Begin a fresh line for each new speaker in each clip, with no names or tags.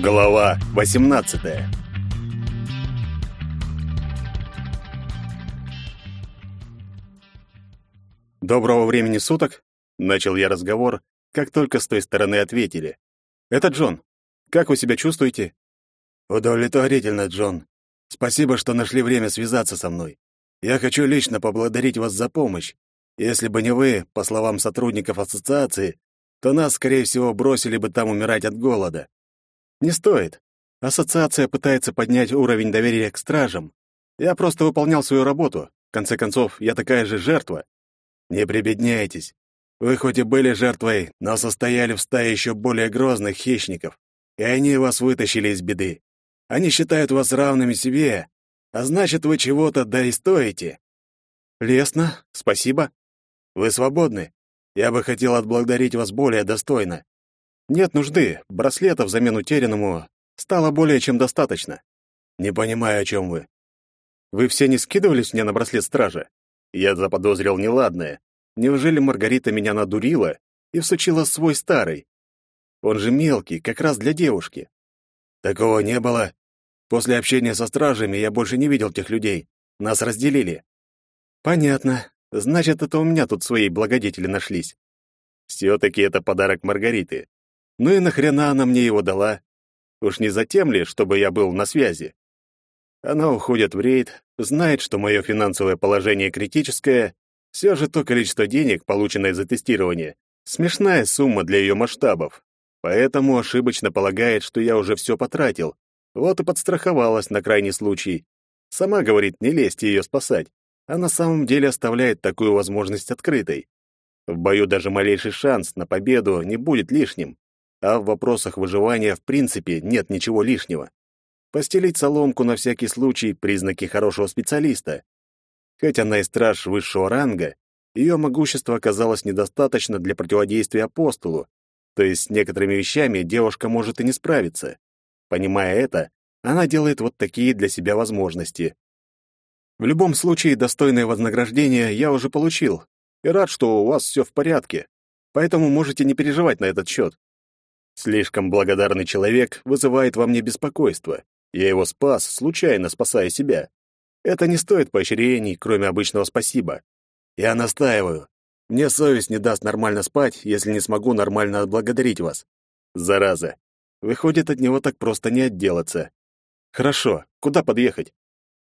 Глава 18. Доброго времени суток, начал я разговор, как только с той стороны ответили. Это Джон. Как вы себя чувствуете?
Удовлетворительно, Джон. Спасибо, что нашли время связаться со мной. Я хочу лично поблагодарить вас за помощь. Если бы не вы, по словам сотрудников ассоциации, то нас, скорее всего, бросили бы там умирать от голода.
Не стоит. Ассоциация пытается поднять уровень доверия к стражам. Я просто выполнял свою работу. В конце концов, я такая же жертва.
Не прибедняйтесь. Вы хоть и были жертвой, но состояли в стае еще более грозных хищников, и они вас вытащили из беды. Они считают вас равными себе, а значит, вы чего-то да и стоите.
Лестно, спасибо.
Вы свободны. Я бы хотел отблагодарить вас более достойно.
Нет нужды, браслета взамен утерянному стало более чем достаточно.
Не понимаю, о чем вы.
Вы все не скидывались мне на браслет стража? Я заподозрил неладное. Неужели Маргарита меня надурила и всучила свой старый? Он же мелкий, как раз для девушки.
Такого не было. После общения со стражами я больше не видел тех людей. Нас разделили.
Понятно. Значит, это у меня тут свои благодетели нашлись. Все-таки это подарок Маргариты. Ну и нахрена она мне его дала? Уж не затем ли, чтобы я был на связи? Она уходит в рейд, знает, что мое финансовое положение критическое, все же то количество денег, полученное за тестирование, смешная сумма для ее масштабов. Поэтому ошибочно полагает, что я уже все потратил. Вот и подстраховалась на крайний случай. Сама говорит, не лезьте ее спасать, а на самом деле оставляет такую возможность открытой. В бою даже малейший шанс на победу не будет лишним а в вопросах выживания в принципе нет ничего лишнего. Постелить соломку на всякий случай — признаки хорошего специалиста. Хоть она и страж высшего ранга, ее могущество оказалось недостаточно для противодействия апостолу, то есть с некоторыми вещами девушка может и не справиться. Понимая это, она делает вот такие для себя возможности. В любом случае, достойное вознаграждение я уже получил, и рад, что у вас все в порядке, поэтому можете не переживать на этот счет. Слишком благодарный человек вызывает во мне беспокойство. Я его спас, случайно спасая себя. Это не стоит поощрений, кроме обычного спасибо. Я настаиваю. Мне совесть не даст нормально спать, если не смогу нормально отблагодарить вас. Зараза. Выходит, от него так просто не отделаться. Хорошо, куда подъехать?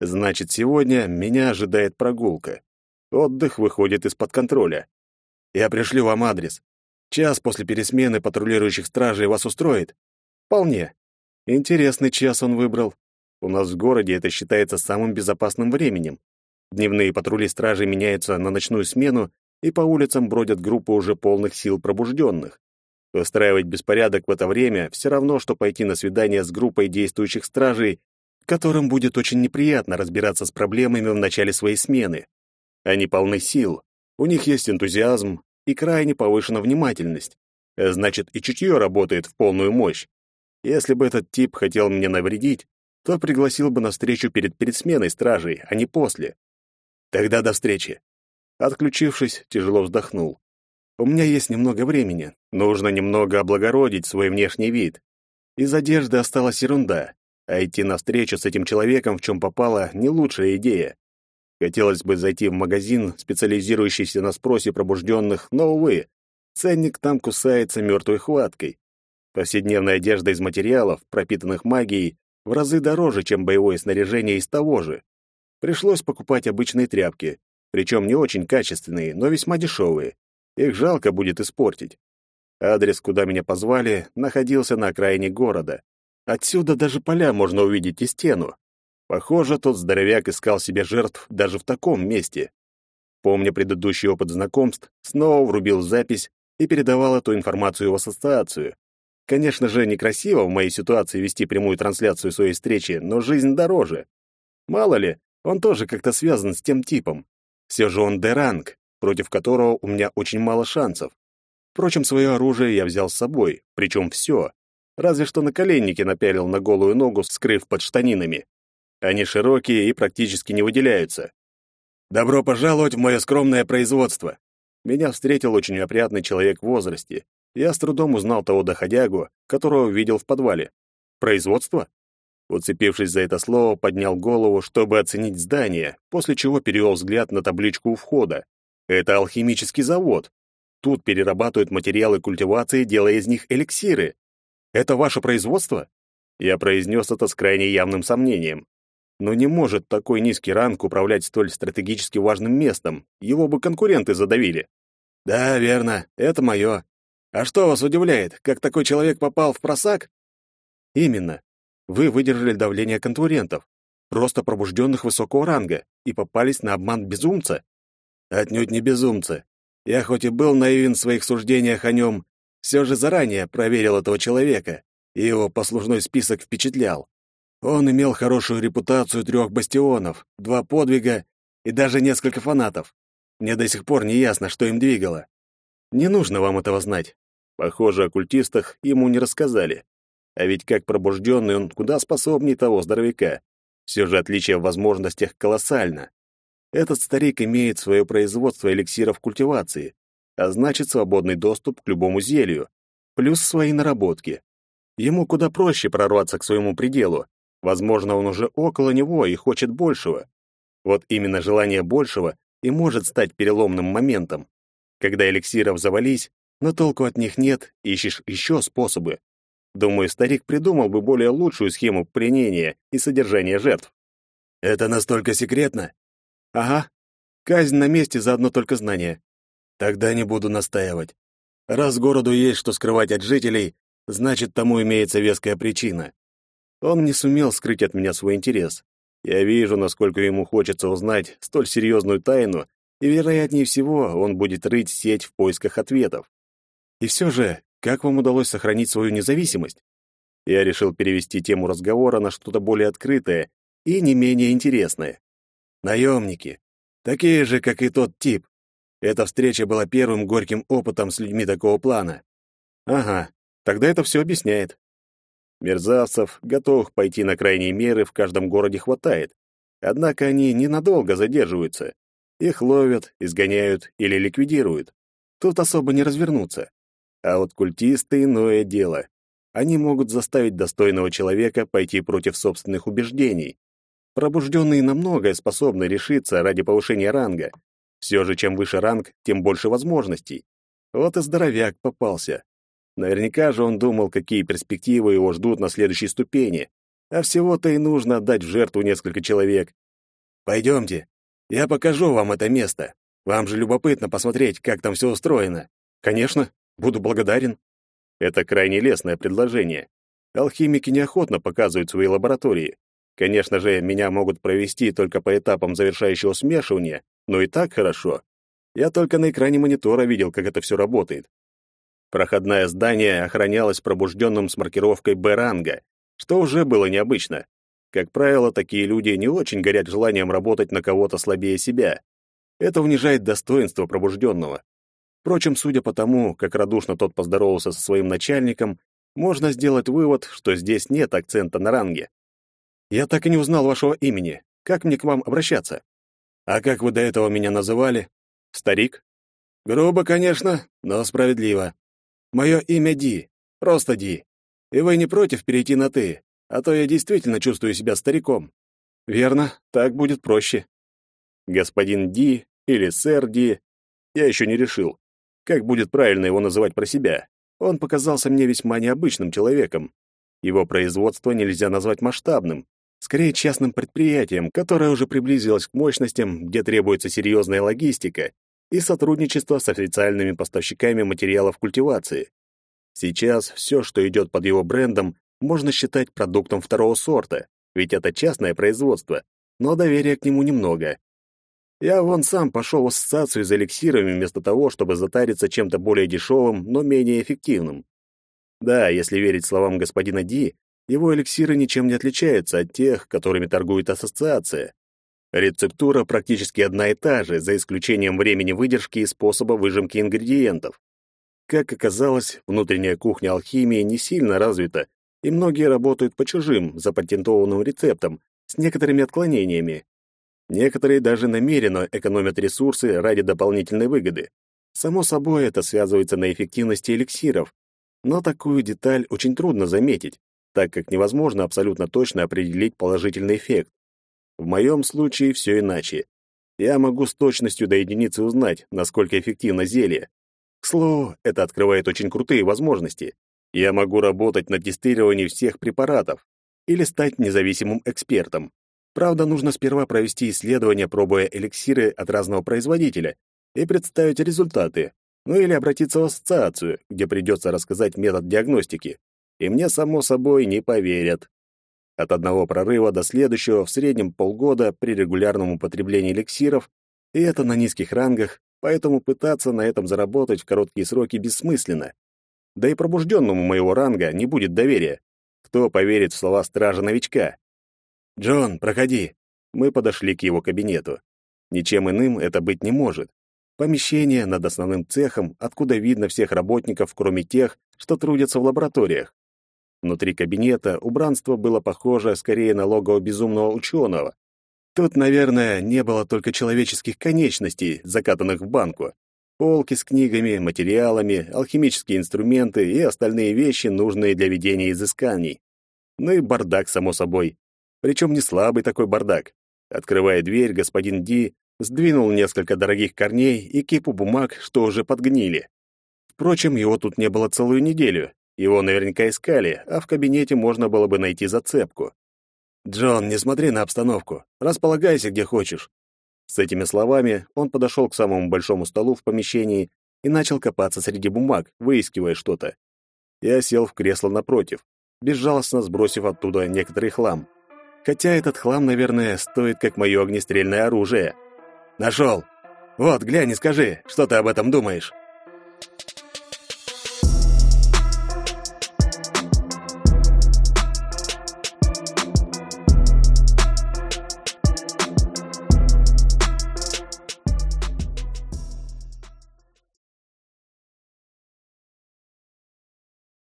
Значит, сегодня меня ожидает прогулка. Отдых выходит из-под контроля. Я пришлю вам адрес. Час после пересмены патрулирующих стражей вас устроит? Вполне. Интересный час он выбрал. У нас в городе это считается самым безопасным временем. Дневные патрули стражей меняются на ночную смену, и по улицам бродят группы уже полных сил пробужденных. Устраивать беспорядок в это время все равно, что пойти на свидание с группой действующих стражей, которым будет очень неприятно разбираться с проблемами в начале своей смены. Они полны сил, у них есть энтузиазм, и крайне повышена внимательность. Значит, и чутье работает в полную мощь. Если бы этот тип хотел мне навредить, то пригласил бы на встречу перед пересменой стражей, а не после. Тогда до встречи. Отключившись, тяжело вздохнул. У меня есть немного времени. Нужно немного облагородить свой внешний вид. Из одежды осталась ерунда, а идти на встречу с этим человеком, в чем попало, не лучшая идея. Хотелось бы зайти в магазин, специализирующийся на спросе пробужденных, но, увы, ценник там кусается мертвой хваткой. Повседневная одежда из материалов, пропитанных магией, в разы дороже, чем боевое снаряжение из того же. Пришлось покупать обычные тряпки, причем не очень качественные, но весьма дешевые. Их жалко будет испортить. Адрес, куда меня позвали, находился на окраине города. Отсюда даже поля можно увидеть и стену. Похоже, тот здоровяк искал себе жертв даже в таком месте. Помня предыдущий опыт знакомств, снова врубил запись и передавал эту информацию в ассоциацию. Конечно же, некрасиво в моей ситуации вести прямую трансляцию своей встречи, но жизнь дороже. Мало ли, он тоже как-то связан с тем типом. Все же он Деранг, против которого у меня очень мало шансов. Впрочем, свое оружие я взял с собой, причем все. Разве что наколенники напялил на голую ногу, скрыв под штанинами. Они широкие и практически не выделяются. Добро пожаловать в мое скромное производство. Меня встретил очень опрятный человек в возрасте. Я с трудом узнал того доходягу, которого видел в подвале. Производство? Уцепившись за это слово, поднял голову, чтобы оценить здание, после чего перевел взгляд на табличку у входа. Это алхимический завод. Тут перерабатывают материалы культивации, делая из них эликсиры. Это ваше производство? Я произнес это с крайне явным сомнением. Но не может такой низкий ранг управлять столь стратегически важным местом. Его бы конкуренты задавили.
Да, верно, это мое. А что вас удивляет, как такой человек попал в просак?
Именно. Вы выдержали давление конкурентов, просто пробужденных высокого ранга, и попались на обман безумца.
Отнюдь не безумца. Я хоть и был наивен в своих суждениях о нем, все же заранее проверил этого человека, и его послужной список впечатлял. Он имел хорошую репутацию трех бастионов, два подвига и даже несколько фанатов. Мне до сих пор не ясно, что им двигало.
Не нужно вам этого знать. Похоже, о культистах ему не рассказали. А ведь как пробужденный он куда способнее того здоровяка. Все же отличие в возможностях колоссально. Этот старик имеет свое производство эликсиров культивации, а значит свободный доступ к любому зелью, плюс свои наработки. Ему куда проще прорваться к своему пределу. Возможно, он уже около него и хочет большего. Вот именно желание большего и может стать переломным моментом. Когда эликсиров завались, но толку от них нет, ищешь еще способы. Думаю, старик придумал бы более лучшую схему пленения и содержания жертв.
Это настолько секретно?
Ага. Казнь на месте за одно только знание.
Тогда не буду настаивать. Раз городу есть что скрывать от жителей, значит, тому имеется веская причина.
Он не сумел скрыть от меня свой интерес. Я вижу, насколько ему хочется узнать столь серьезную тайну, и, вероятнее всего, он будет рыть сеть в поисках ответов. И все же, как вам удалось сохранить свою независимость? Я решил перевести тему разговора на что-то более открытое и не менее интересное.
Наемники. Такие же, как и тот тип. Эта встреча была первым горьким опытом с людьми такого плана.
Ага, тогда это все объясняет. Мерзавцев, готовых пойти на крайние меры, в каждом городе хватает. Однако они ненадолго задерживаются. Их ловят, изгоняют или ликвидируют. Тут особо не развернуться. А вот культисты — иное дело. Они могут заставить достойного человека пойти против собственных убеждений. Пробужденные на многое способны решиться ради повышения ранга. Все же, чем выше ранг, тем больше возможностей. Вот и здоровяк попался. Наверняка же он думал, какие перспективы его ждут на следующей ступени. А всего-то и нужно отдать в жертву несколько человек.
Пойдемте, я покажу вам это место. Вам же любопытно посмотреть, как там все устроено.
Конечно. Буду благодарен. Это крайне лестное предложение. Алхимики неохотно показывают свои лаборатории. Конечно же, меня могут провести только по этапам завершающего смешивания, но и так хорошо. Я только на экране монитора видел, как это все работает. Проходное здание охранялось пробужденным с маркировкой Б-ранга, что уже было необычно. Как правило, такие люди не очень горят желанием работать на кого-то слабее себя. Это унижает достоинство пробужденного. Впрочем, судя по тому, как радушно тот поздоровался со своим начальником, можно сделать вывод, что здесь нет акцента на ранге. Я так и не узнал вашего имени. Как мне к вам обращаться?
А как вы до этого меня называли?
Старик?
Грубо, конечно, но справедливо. Мое имя Ди, просто Ди. И вы не против перейти на «ты», а то я действительно чувствую себя стариком.
Верно, так будет проще. Господин Ди или сэр Ди, я еще не решил. Как будет правильно его называть про себя? Он показался мне весьма необычным человеком. Его производство нельзя назвать масштабным, скорее частным предприятием, которое уже приблизилось к мощностям, где требуется серьезная логистика и сотрудничество с официальными поставщиками материалов культивации. Сейчас все, что идет под его брендом, можно считать продуктом второго сорта, ведь это частное производство, но доверия к нему немного. Я вон сам пошел в ассоциацию за эликсирами вместо того, чтобы затариться чем-то более дешевым, но менее эффективным. Да, если верить словам господина Ди, его эликсиры ничем не отличаются от тех, которыми торгует ассоциация. Рецептура практически одна и та же, за исключением времени выдержки и способа выжимки ингредиентов. Как оказалось, внутренняя кухня алхимии не сильно развита, и многие работают по чужим, запатентованным рецептам, с некоторыми отклонениями, Некоторые даже намеренно экономят ресурсы ради дополнительной выгоды. Само собой, это связывается на эффективности эликсиров, но такую деталь очень трудно заметить. так как невозможно абсолютно точно определить положительный эффект. В моем случае все иначе. Я могу с точностью до единицы узнать, насколько эффективно зелье. К слову, это открывает очень крутые возможности. Я могу работать на тестировании всех препаратов или стать независимым экспертом. Правда, нужно сперва провести исследование, пробуя эликсиры от разного производителя, и представить результаты, ну или обратиться в ассоциацию, где придется рассказать метод диагностики. И мне, само собой, не поверят. От одного прорыва до следующего в среднем полгода при регулярном употреблении эликсиров, и это на низких рангах, поэтому пытаться на этом заработать в короткие сроки бессмысленно. Да и пробужденному моего ранга не будет доверия. Кто поверит в слова стража-новичка? «Джон, проходи». Мы подошли к его кабинету. Ничем иным это быть не может. Помещение над основным цехом, откуда видно всех работников, кроме тех, что трудятся в лабораториях. Внутри кабинета убранство было похоже скорее на логово безумного ученого. Тут, наверное, не было только человеческих конечностей, закатанных в банку. Полки с книгами, материалами, алхимические инструменты и остальные вещи, нужные для ведения изысканий. Ну и бардак, само собой. Причем не слабый такой бардак. Открывая дверь, господин Ди сдвинул несколько дорогих корней и кипу бумаг, что уже подгнили. Впрочем, его тут не было целую неделю. Его наверняка искали, а в кабинете можно было бы найти зацепку. «Джон, не смотри на обстановку. Располагайся, где хочешь». С этими словами он подошел к самому большому столу в помещении и начал копаться среди бумаг, выискивая что-то. Я сел в кресло напротив, безжалостно сбросив оттуда некоторый хлам. Хотя этот хлам, наверное, стоит как мое огнестрельное оружие. Нашел. Вот, глянь и скажи, что ты об этом думаешь.